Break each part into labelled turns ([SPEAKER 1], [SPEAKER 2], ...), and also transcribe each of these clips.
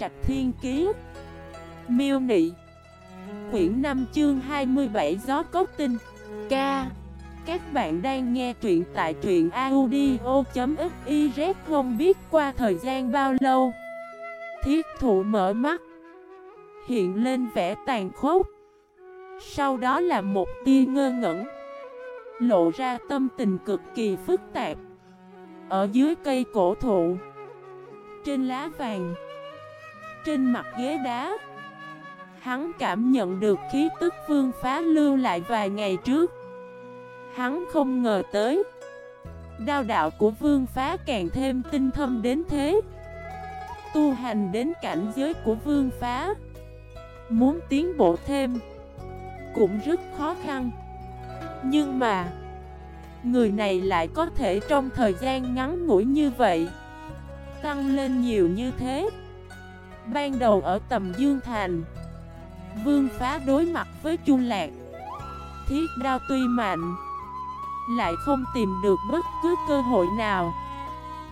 [SPEAKER 1] Trạch Thiên Kiế Miêu Nị. Quyển 5 chương 27 Gió Cốt Tinh. Ca. Các bạn đang nghe truyện tại truyện audio.xyz không biết qua thời gian bao lâu. Thiết thụ mở mắt. Hiện lên vẻ tàn khốc. Sau đó là một tia ngơ ngẩn. Lộ ra tâm tình cực kỳ phức tạp. Ở dưới cây cổ thụ. Trên lá vàng trên mặt ghế đá. Hắn cảm nhận được khí tức vương phá lưu lại vài ngày trước. Hắn không ngờ tới, Đao đạo của vương phá càng thêm tinh thâm đến thế. Tu hành đến cảnh giới của vương phá, Muốn tiến bộ thêm Cũng rất khó khăn. Nhưng mà, Người này lại có thể trong thời gian ngắn ngủi như vậy, Tăng lên nhiều như thế. Ban đầu ở tầm Dương Thành. Vương phá đối mặt với Chu Lạc. Thiết đao tuy mạnh, Lại không tìm được bất cứ cơ hội nào.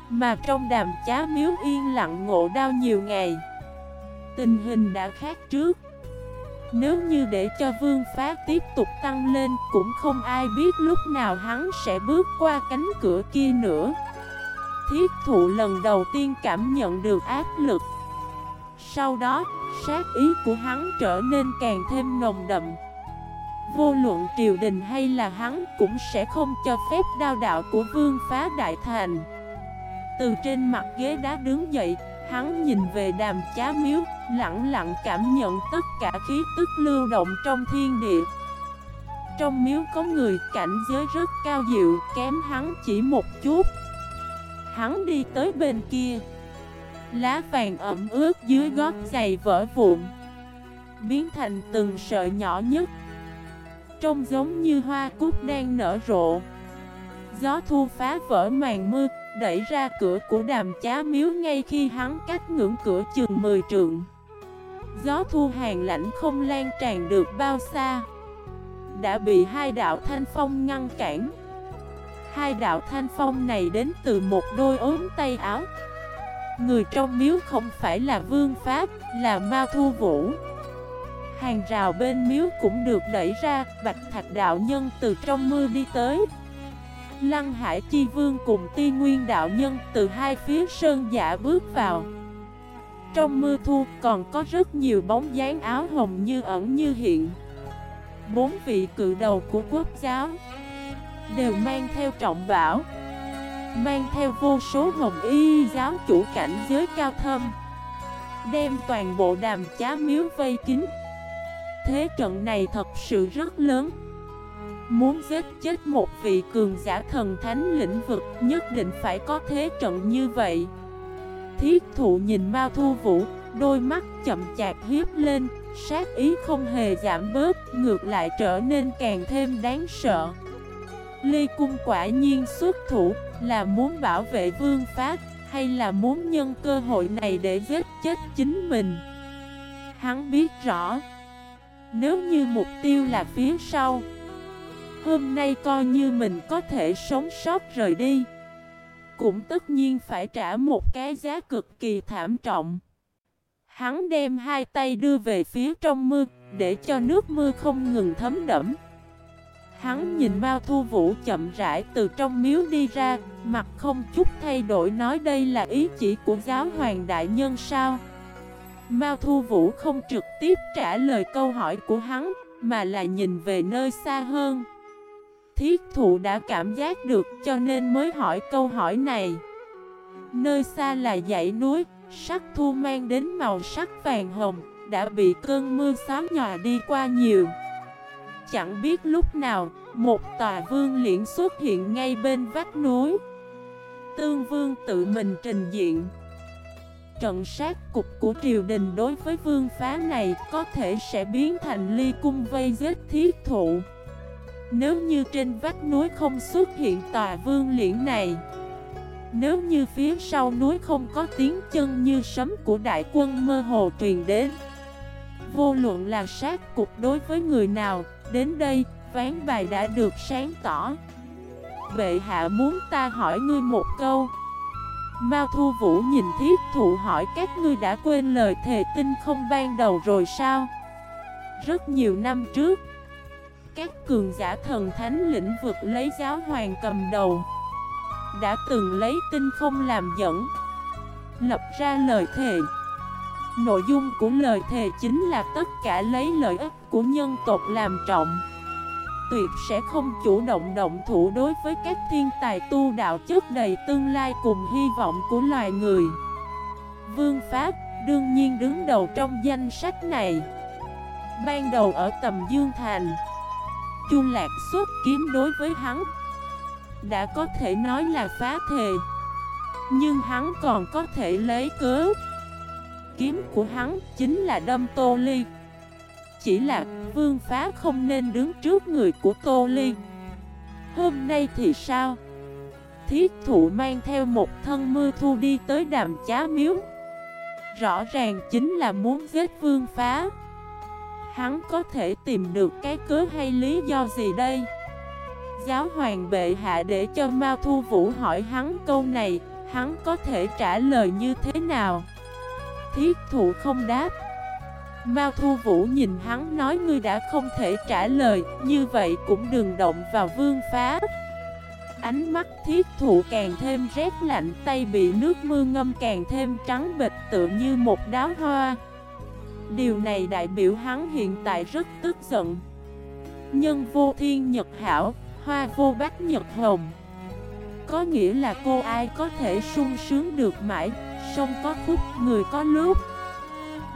[SPEAKER 1] Mà trong đàm chá miếu yên lặng ngộ đau nhiều ngày, Tình hình đã khác trước. Nếu như để cho vương phá tiếp tục tăng lên, Cũng không ai biết lúc nào hắn sẽ bước qua cánh cửa kia nữa. Thiết thụ lần đầu tiên cảm nhận được áp lực sau đó, sát ý của hắn trở nên càng thêm nồng đậm. Vô luận triều đình hay là hắn cũng sẽ không cho phép đao đạo của vương phá đại thành. Từ trên mặt ghế đá đứng dậy, hắn nhìn về đàm chá miếu Lặng lặng cảm nhận tất cả khí tức lưu động trong thiên địa. Trong miếu có người cảnh giới rất cao diệu, kém hắn chỉ một chút. Hắn đi tới bên kia. Lá vàng ẩm ướt dưới gót giày vỡ vụn, Biến thành từng sợi nhỏ nhất, Trông giống như hoa cúc đang nở rộ. Gió thu phá vỡ màn mưa, Đẩy ra cửa của đàm chá miếu ngay khi hắn cách ngưỡng cửa chừng 10 trượng. Gió thu hàng lạnh không lan tràn được bao xa, Đã bị hai đạo thanh phong ngăn cản. Hai đạo thanh phong này đến từ một đôi ốm tay áo. Người trong miếu không phải là vương pháp, là ma Thu Vũ. Hàng rào bên miếu cũng được đẩy ra, bạch thạch đạo nhân từ trong mưa đi tới. Lăng Hải Chi Vương cùng Ti Nguyên đạo nhân từ hai phía sơn giả bước vào. Trong mưa thu còn có rất nhiều bóng dáng áo hồng như ẩn như hiện. Bốn vị cự đầu của quốc giáo Đều mang theo trọng bảo. Mang theo vô số hồng y, giáo chủ cảnh giới cao thâm, Đem toàn bộ đàm chá miếu vây kín. Thế trận này thật sự rất lớn. Muốn giết chết một vị cường giả thần thánh lĩnh vực, Nhất định phải có thế trận như vậy. Thiết thụ nhìn Mao Thu Vũ, Đôi mắt chậm chạp hiếp lên, Sát ý không hề giảm bớt, Ngược lại trở nên càng thêm đáng sợ. Ly Cung quả nhiên xuất thủ, là muốn bảo vệ vương pháp, Hay là muốn nhân cơ hội này để giết chết chính mình? Hắn biết rõ. Nếu như mục tiêu là phía sau, Hôm nay coi như mình có thể sống sót rời đi. Cũng tất nhiên phải trả một cái giá cực kỳ thảm trọng. Hắn đem hai tay đưa về phía trong mưa, Để cho nước mưa không ngừng thấm đẫm. Hắn nhìn Mao Thu Vũ chậm rãi từ trong miếu đi ra, mặt không chút thay đổi nói đây là ý chỉ của giáo hoàng đại nhân sao. Mao Thu Vũ không trực tiếp trả lời câu hỏi của hắn, mà là nhìn về nơi xa hơn. Thiết thụ đã cảm giác được cho nên mới hỏi câu hỏi này. Nơi xa là dãy núi, sắc thu mang đến màu sắc vàng hồng, đã bị cơn mưa xóa nhòa đi qua nhiều. Chẳng biết lúc nào, một tòa vương liễn xuất hiện ngay bên vách núi. Tương vương tự mình trình diện. Trận sát cục của triều đình đối với vương phá này có thể sẽ biến thành ly cung vây giết thiết thụ. Nếu như trên vách núi không xuất hiện tòa vương liễn này Nếu như phía sau núi không có tiếng chân như sấm của đại quân mơ hồ truyền đến Vô luận là sát cục đối với người nào Đến đây, ván bài đã được sáng tỏ. Bệ hạ muốn ta hỏi ngươi một câu. Mao Thu Vũ nhìn thiết thụ hỏi các ngươi đã quên lời thề tinh không ban đầu rồi sao? Rất nhiều năm trước, các cường giả thần thánh lĩnh vực lấy giáo hoàng cầm đầu Đã từng lấy tinh không làm dẫn Lập ra lời thề. Nội dung của lời thề chính là tất cả lấy lợi ích của nhân tộc làm trọng. Tuyệt sẽ không chủ động động thủ đối với các thiên tài tu đạo chất đầy tương lai cùng hy vọng của loài người. Vương Pháp đương nhiên đứng đầu trong danh sách này. Ban đầu ở tầm Dương Thành, Chu Lạc xuất kiếm đối với hắn. Đã có thể nói là phá thề, Nhưng hắn còn có thể lấy cớ. Kiếm của hắn chính là đâm Tô Ly Chỉ là vương phá không nên đứng trước người của Tô Ly Hôm nay thì sao? Thiết thụ mang theo một thân mưa thu đi tới đàm chá miếu Rõ ràng chính là muốn giết vương phá Hắn có thể tìm được cái cớ hay lý do gì đây? Giáo hoàng bệ hạ để cho Mao Thu Vũ hỏi hắn câu này, hắn có thể trả lời như thế nào? Thiết thụ không đáp. Mao Thu Vũ nhìn hắn nói ngươi đã không thể trả lời, như vậy cũng đừng động vào vương phá. Ánh mắt thiết thụ càng thêm rét lạnh tay bị nước mưa ngâm càng thêm trắng bịch tựa như một đáo hoa. Điều này đại biểu hắn hiện tại rất tức giận Nhân vô thiên nhật hảo, hoa vô bách nhật hồng Có nghĩa là cô ai có thể sung sướng được mãi Sông có khúc, người có lúc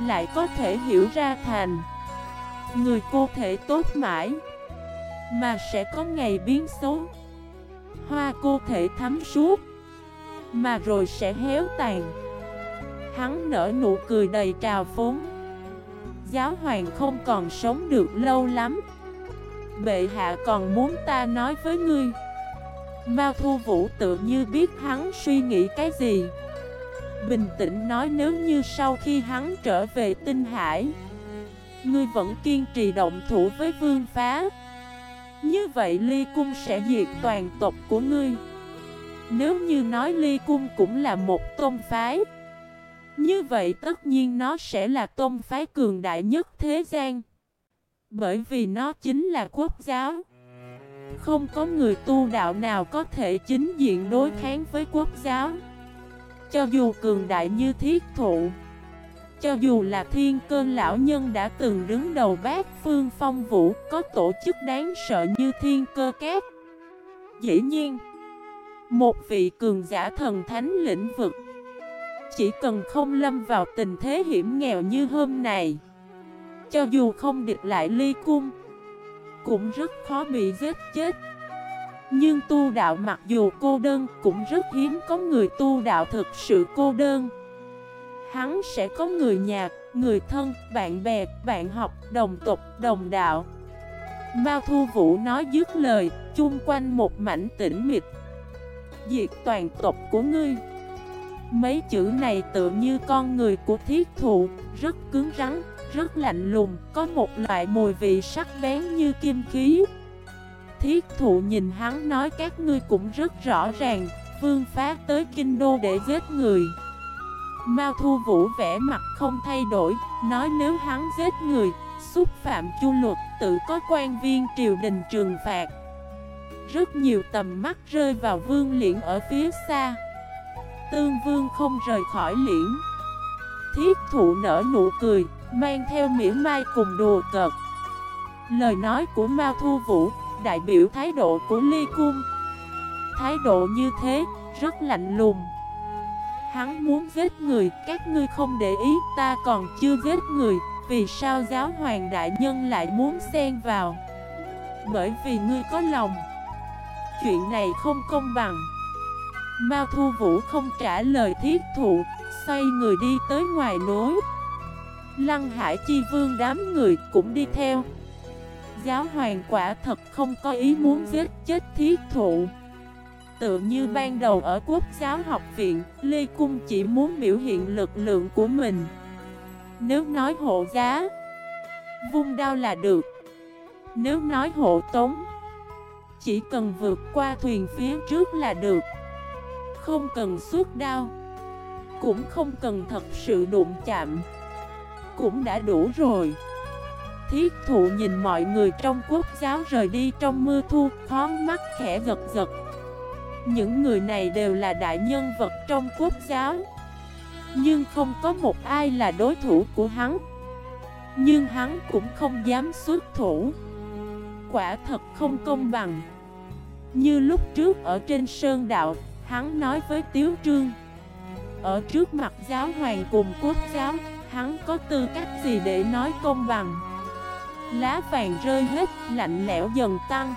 [SPEAKER 1] Lại có thể hiểu ra thành Người cô thể tốt mãi Mà sẽ có ngày biến xấu Hoa cô thể thắm suốt Mà rồi sẽ héo tàn. Hắn nở nụ cười đầy trào phúng. Giáo hoàng không còn sống được lâu lắm. Bệ hạ còn muốn ta nói với ngươi. Mao Thu Vũ tự như biết hắn suy nghĩ cái gì. Bình tĩnh nói nếu như sau khi hắn trở về tinh hải, Ngươi vẫn kiên trì động thủ với vương phá. Như vậy ly cung sẽ diệt toàn tộc của ngươi. Nếu như nói ly cung cũng là một tôn phái, như vậy tất nhiên nó sẽ là tôn phái cường đại nhất thế gian. Bởi vì nó chính là quốc giáo. Không có người tu đạo nào có thể chính diện đối kháng với quốc giáo. Cho dù cường đại như thiết thụ Cho dù là thiên cơn lão nhân đã từng đứng đầu bát phương phong vũ Có tổ chức đáng sợ như thiên cơ kép Dĩ nhiên Một vị cường giả thần thánh lĩnh vực chỉ cần không lâm vào tình thế hiểm nghèo như hôm nay, Cho dù không địch lại ly cung Cũng rất khó bị giết chết. Nhưng tu đạo mặc dù cô đơn Cũng rất hiếm có người tu đạo thực sự cô đơn. Hắn sẽ có người nhà, người thân, bạn bè, bạn học, đồng tục, đồng đạo. Mao Thu Vũ nói dứt lời, chung quanh một mảnh tĩnh mịch. Diệt toàn tộc của ngươi. Mấy chữ này tự như con người của thiết thụ, rất cứng rắn, rất lạnh lùng, có một loại mùi vị sắc bén như kim khí. Thiết thụ nhìn hắn nói các ngươi cũng rất rõ ràng, vương phá tới kinh đô để giết người. Mao Thu Vũ vẽ mặt không thay đổi, nói nếu hắn giết người, xúc phạm chu luật, tự có quan viên triều đình trừng phạt. Rất nhiều tầm mắt rơi vào vương liễn ở phía xa. Tương Vương không rời khỏi liễn Thiết thụ nở nụ cười Mang theo mỉa mai cùng đùa cợt Lời nói của Mao Thu Vũ Đại biểu thái độ của Ly Cung. Thái độ như thế Rất lạnh lùng. Hắn muốn giết người Các ngươi không để ý Ta còn chưa giết người Vì sao giáo hoàng đại nhân lại muốn xen vào? Bởi vì ngươi có lòng. Chuyện này không công bằng. Mao Thu Vũ không trả lời thiết thụ, xoay người đi tới ngoài núi. Lăng Hải Chi Vương đám người cũng đi theo. Giáo hoàng quả thật không có ý muốn giết chết thiết thụ. Tự như ban đầu ở quốc giáo học viện, Lê Cung chỉ muốn biểu hiện lực lượng của mình. Nếu nói hộ giá, vung đao là được. Nếu nói hộ tống, chỉ cần vượt qua thuyền phía trước là được Không cần suốt đao, Cũng không cần thật sự đụng chạm Cũng đã đủ rồi Thiết thụ nhìn mọi người trong quốc giáo rời đi trong mưa thu Khó mắt khẽ gật gật Những người này đều là đại nhân vật trong quốc giáo. Nhưng không có một ai là đối thủ của hắn. Nhưng hắn cũng không dám xuất thủ. Quả thật không công bằng. Như lúc trước ở trên sơn đạo, Hắn nói với Tiếu Trương, Ở trước mặt giáo hoàng cùng quốc giáo, Hắn có tư cách gì để nói công bằng? Lá vàng rơi hết, lạnh lẽo dần tăng.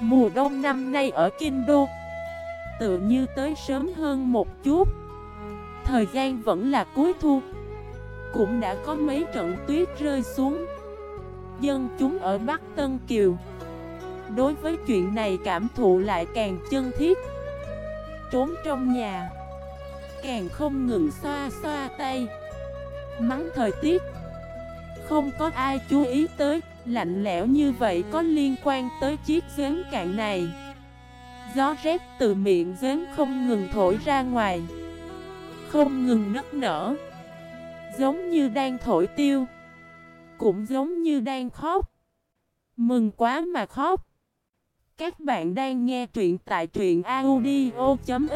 [SPEAKER 1] Mùa đông năm nay ở Kinh Đô Tự như tới sớm hơn một chút. Thời gian vẫn là cuối thu Cũng đã có mấy trận tuyết rơi xuống. Dân chúng ở Bắc Tân Kiều Đối với chuyện này cảm thụ lại càng chân thiết. Trốn trong nhà Càng không ngừng xoa xoa tay. Mắng thời tiết không có ai chú ý tới, Lạnh lẽo như vậy có liên quan tới chiếc giếng cạn này. Gió rét từ miệng giếng không ngừng thổi ra ngoài, Không ngừng nức nở, Giống như đang thổi tiêu, Cũng giống như đang khóc. Mừng quá mà khóc. Các bạn đang nghe truyện tại truyện audio.fif